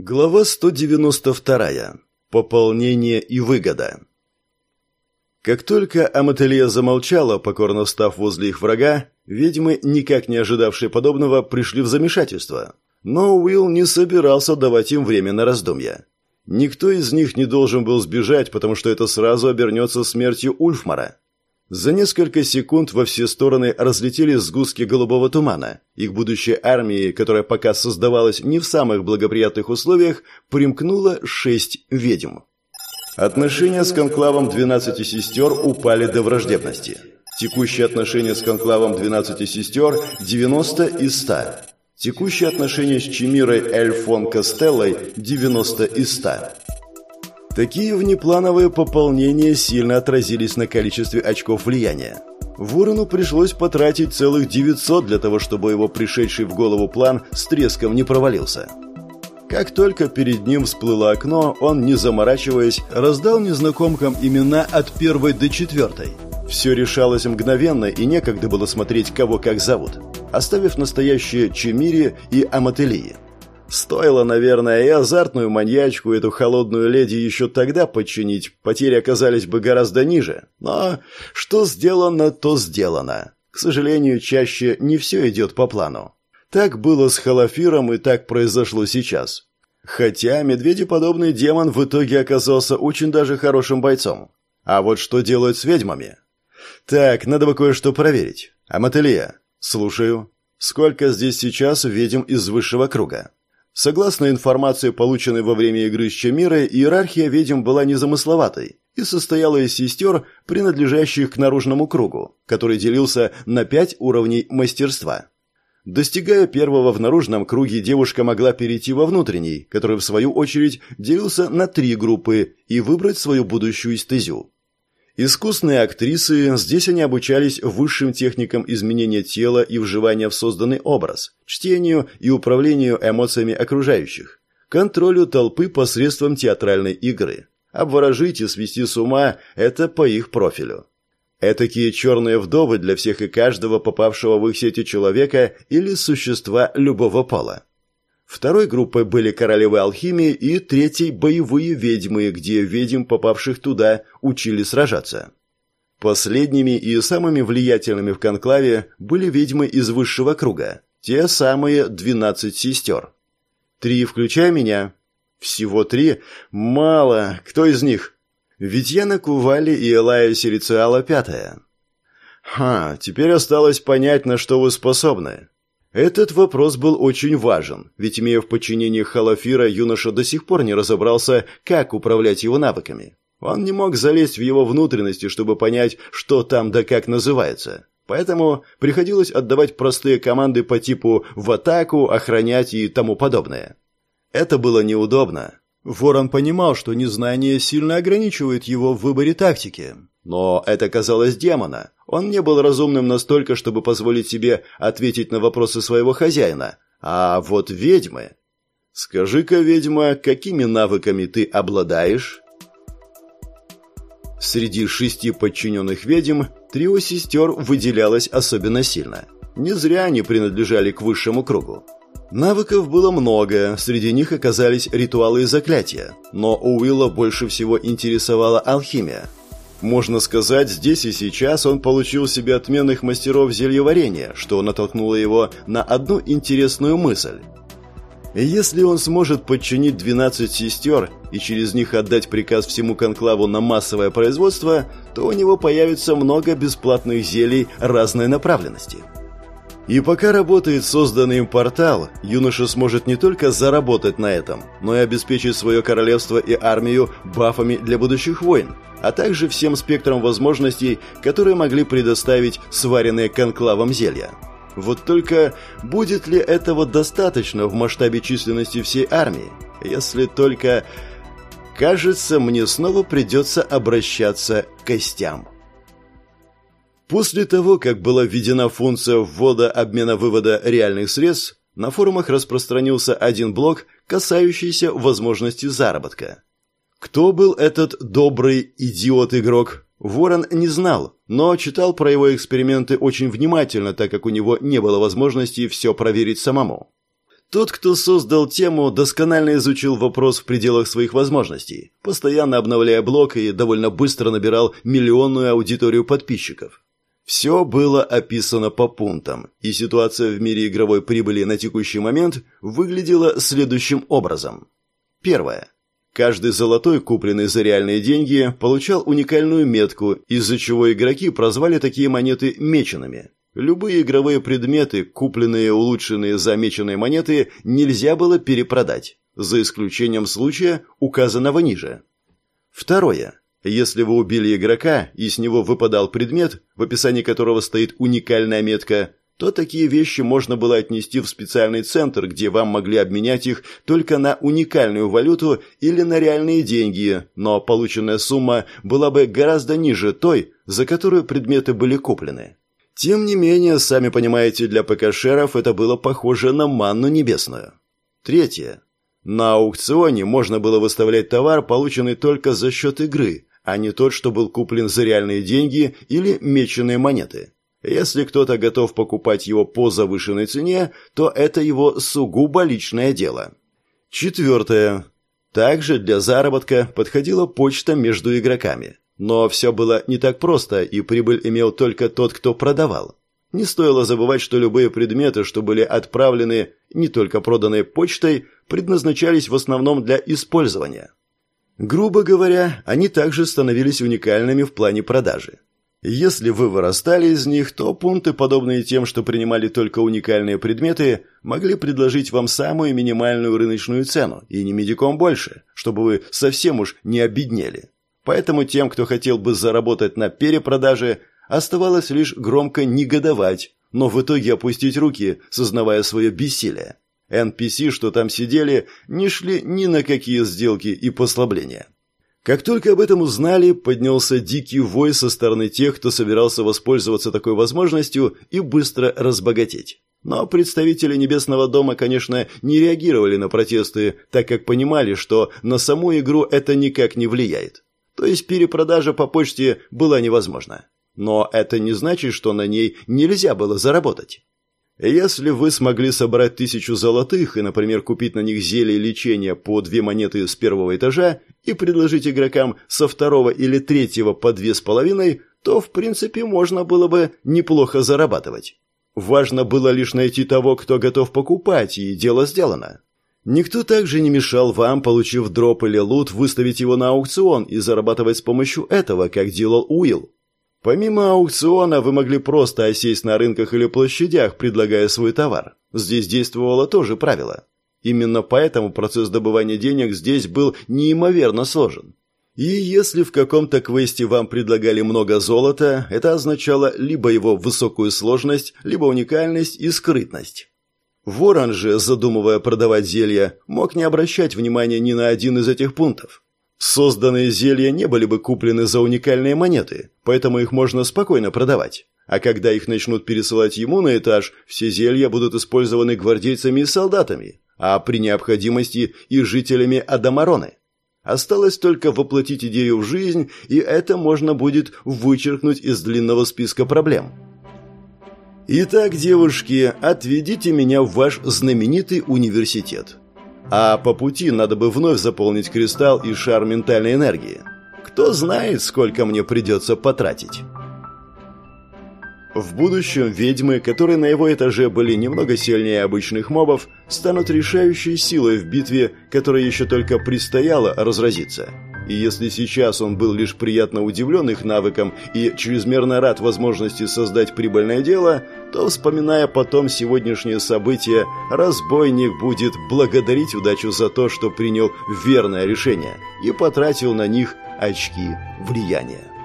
Глава 192. Пополнение и выгода. Как только Амателия замолчала, покорно став возле их врага, ведьмы, никак не ожидавшие подобного, пришли в замешательство. Но Уилл не собирался давать им время на раздумья. Никто из них не должен был сбежать, потому что это сразу обернется смертью Ульфмара. За несколько секунд во все стороны разлетелись сгустки голубого тумана. Их будущей армии, которая пока создавалась не в самых благоприятных условиях, примкнуло шесть ведьм. Отношения с конклавом 12 сестер упали до враждебности. Текущие отношения с конклавом 12 сестер 90 из 100. Текущие отношения с Чемирой Эльфон Костеллой 90 из 100. Такие внеплановые пополнения сильно отразились на количестве очков влияния. Ворону пришлось потратить целых 900 для того, чтобы его пришедший в голову план с треском не провалился. Как только перед ним всплыло окно, он, не заморачиваясь, раздал незнакомкам имена от первой до четвертой. Все решалось мгновенно, и некогда было смотреть, кого как зовут, оставив настоящие Чемири и Амателии. Стоило, наверное, и азартную маньячку, эту холодную леди еще тогда подчинить, потери оказались бы гораздо ниже. Но что сделано, то сделано. К сожалению, чаще не все идет по плану. Так было с Халафиром и так произошло сейчас. Хотя медведеподобный демон в итоге оказался очень даже хорошим бойцом. А вот что делают с ведьмами? Так, надо бы кое-что проверить. Амателия, слушаю. Сколько здесь сейчас ведьм из высшего круга? Согласно информации, полученной во время игры с Чамирой, иерархия ведьм была незамысловатой и состояла из сестер, принадлежащих к наружному кругу, который делился на пять уровней мастерства. Достигая первого в наружном круге, девушка могла перейти во внутренний, который, в свою очередь, делился на три группы, и выбрать свою будущую стезю. Искусные актрисы, здесь они обучались высшим техникам изменения тела и вживания в созданный образ, чтению и управлению эмоциями окружающих, контролю толпы посредством театральной игры. Обворожить и свести с ума – это по их профилю. Этакие черные вдовы для всех и каждого попавшего в их сети человека или существа любого пола. Второй группой были королевы алхимии и третьей – боевые ведьмы, где ведьм, попавших туда, учили сражаться. Последними и самыми влиятельными в конклаве были ведьмы из высшего круга, те самые двенадцать сестер. Три, включая меня. Всего три? Мало. Кто из них? Витьяна Кували и Элая Серициала пятая. Ха, теперь осталось понять, на что вы способны. Этот вопрос был очень важен, ведь имея в подчинении Халафира, юноша до сих пор не разобрался, как управлять его навыками. Он не мог залезть в его внутренности, чтобы понять, что там да как называется. Поэтому приходилось отдавать простые команды по типу «в атаку», «охранять» и тому подобное. Это было неудобно. Ворон понимал, что незнание сильно ограничивает его в выборе тактики. Но это казалось демона. Он не был разумным настолько, чтобы позволить себе ответить на вопросы своего хозяина. А вот ведьмы... Скажи-ка, ведьма, какими навыками ты обладаешь? Среди шести подчиненных ведьм трио сестер выделялось особенно сильно. Не зря они принадлежали к высшему кругу. Навыков было много, среди них оказались ритуалы и заклятия, но Уилла больше всего интересовала алхимия – можно сказать, здесь и сейчас он получил себе отменных мастеров зельеварения, что натолкнуло его на одну интересную мысль. Если он сможет подчинить 12 сестер и через них отдать приказ всему конклаву на массовое производство, то у него появится много бесплатных зелий разной направленности. И пока работает созданный им портал, юноша сможет не только заработать на этом, но и обеспечить свое королевство и армию бафами для будущих войн, а также всем спектром возможностей, которые могли предоставить сваренные конклавом зелья. Вот только будет ли этого достаточно в масштабе численности всей армии? Если только... Кажется, мне снова придется обращаться к костям. После того, как была введена функция ввода обмена-вывода реальных средств, на форумах распространился один блок, касающийся возможности заработка. Кто был этот добрый идиот-игрок? Ворон не знал, но читал про его эксперименты очень внимательно, так как у него не было возможности все проверить самому. Тот, кто создал тему, досконально изучил вопрос в пределах своих возможностей, постоянно обновляя блог и довольно быстро набирал миллионную аудиторию подписчиков. Все было описано по пунктам, и ситуация в мире игровой прибыли на текущий момент выглядела следующим образом. Первое. Каждый золотой, купленный за реальные деньги, получал уникальную метку, из-за чего игроки прозвали такие монеты меченными. Любые игровые предметы, купленные и улучшенные за меченые монеты, нельзя было перепродать, за исключением случая, указанного ниже. Второе. Если вы убили игрока, и с него выпадал предмет, в описании которого стоит уникальная метка, то такие вещи можно было отнести в специальный центр, где вам могли обменять их только на уникальную валюту или на реальные деньги, но полученная сумма была бы гораздо ниже той, за которую предметы были куплены. Тем не менее, сами понимаете, для ПКшеров это было похоже на манну небесную. Третье. На аукционе можно было выставлять товар, полученный только за счет игры, а не тот, что был куплен за реальные деньги или меченые монеты. Если кто-то готов покупать его по завышенной цене, то это его сугубо личное дело. Четвертое. Также для заработка подходила почта между игроками. Но все было не так просто, и прибыль имел только тот, кто продавал. Не стоило забывать, что любые предметы, что были отправлены, не только проданные почтой, предназначались в основном для использования. Грубо говоря, они также становились уникальными в плане продажи. Если вы вырастали из них, то пункты, подобные тем, что принимали только уникальные предметы, могли предложить вам самую минимальную рыночную цену, и не медиком больше, чтобы вы совсем уж не обеднели. Поэтому тем, кто хотел бы заработать на перепродаже, оставалось лишь громко негодовать, но в итоге опустить руки, сознавая свое бессилие. NPC, что там сидели, не шли ни на какие сделки и послабления. Как только об этом узнали, поднялся дикий вой со стороны тех, кто собирался воспользоваться такой возможностью и быстро разбогатеть. Но представители Небесного дома, конечно, не реагировали на протесты, так как понимали, что на саму игру это никак не влияет. То есть перепродажа по почте была невозможна. Но это не значит, что на ней нельзя было заработать. Если вы смогли собрать тысячу золотых и, например, купить на них зелье лечения по две монеты с первого этажа и предложить игрокам со второго или третьего по две с половиной, то, в принципе, можно было бы неплохо зарабатывать. Важно было лишь найти того, кто готов покупать, и дело сделано. Никто также не мешал вам, получив дроп или лут, выставить его на аукцион и зарабатывать с помощью этого, как делал Уилл. Помимо аукциона, вы могли просто осесть на рынках или площадях, предлагая свой товар. Здесь действовало тоже правило. Именно поэтому процесс добывания денег здесь был неимоверно сложен. И если в каком-то квесте вам предлагали много золота, это означало либо его высокую сложность, либо уникальность и скрытность. Ворон же, задумывая продавать зелья, мог не обращать внимания ни на один из этих пунктов. Созданные зелья не были бы куплены за уникальные монеты, поэтому их можно спокойно продавать. А когда их начнут пересылать ему на этаж, все зелья будут использованы гвардейцами и солдатами, а при необходимости и жителями Адамароны. Осталось только воплотить идею в жизнь, и это можно будет вычеркнуть из длинного списка проблем. Итак, девушки, отведите меня в ваш знаменитый университет. А по пути надо бы вновь заполнить кристалл и шар ментальной энергии. Кто знает, сколько мне придется потратить. В будущем ведьмы, которые на его этаже были немного сильнее обычных мобов, станут решающей силой в битве, которая еще только предстояла разразиться. И если сейчас он был лишь приятно удивлен их навыкам и чрезмерно рад возможности создать прибыльное дело, то, вспоминая потом сегодняшнее событие, разбойник будет благодарить удачу за то, что принял верное решение и потратил на них очки влияния.